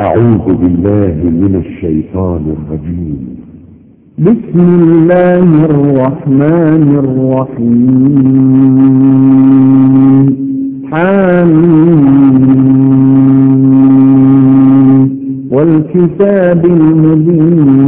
أعوذ بالله من الشيطان الرجيم. بسم الله الرحمن الرحيم. حميم. والكتاب المبين.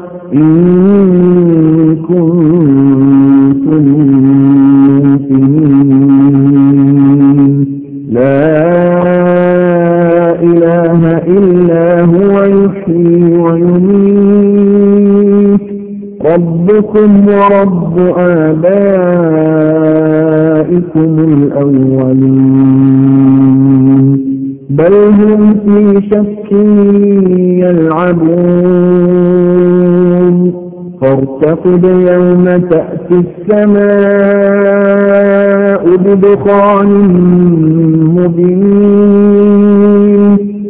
إن كنتم لا إله إلا هو ربكم ورب آبائكم الأولين. بل هم في شك يلعبون. فارتقب يوم تأتي السماء بدخان مبين.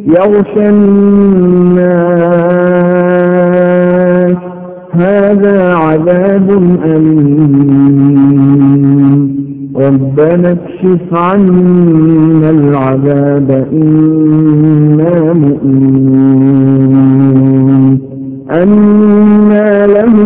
يغشى الناس. هذا عذاب أليم. ربنا اكشف عنا العذاب إنا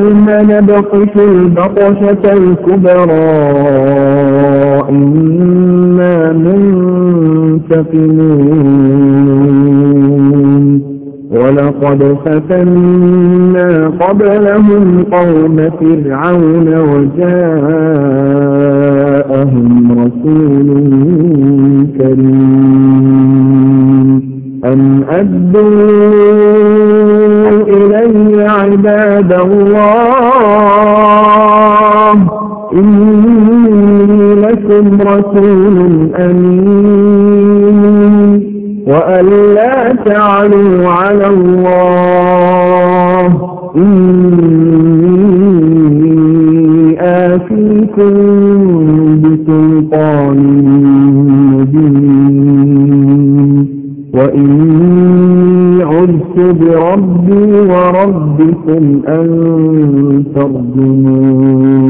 يوم نبطش البطشة الكبرى إنا منتقمون. ولقد فتنا قبلهم قوم فرعون وجاءهم رسول كريم. أن أدوا رسول أمين وأن لا تعلوا على الله إني آتيكم بسلطان مبين وإني عدت بربي وربكم أن ترجمون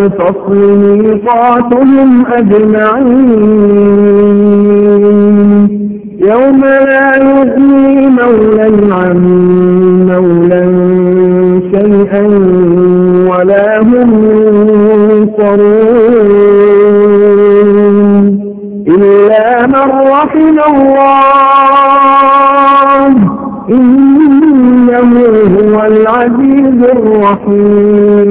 الفصل ميقاتهم أجمعين. يوم لا يغني مولى عن مولى شيئا ولا هم ينصرون. إلا من رحم الله. إنه هو العزيز الرحيم.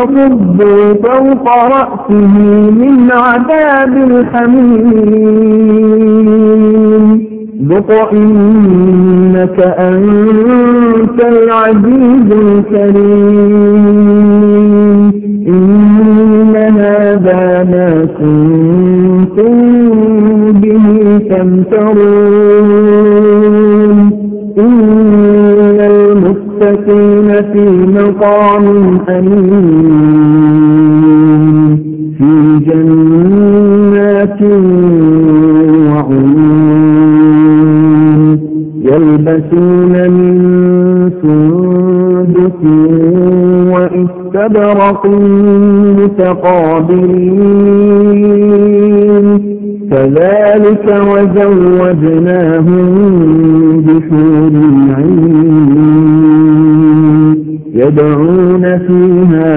صبوا فوق رأسه من عذاب الحميم ذق إنك أنت العزيز الكريم في جنات وعيون يلبسون من سندس واستبرق متقابلين. كذلك وزوجناهم بحور عين يدعون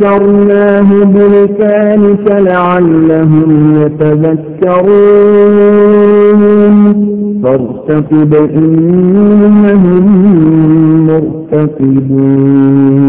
يسرناه بلسانك لعلهم يتذكرون. فارتقب إنهم مرتقبون.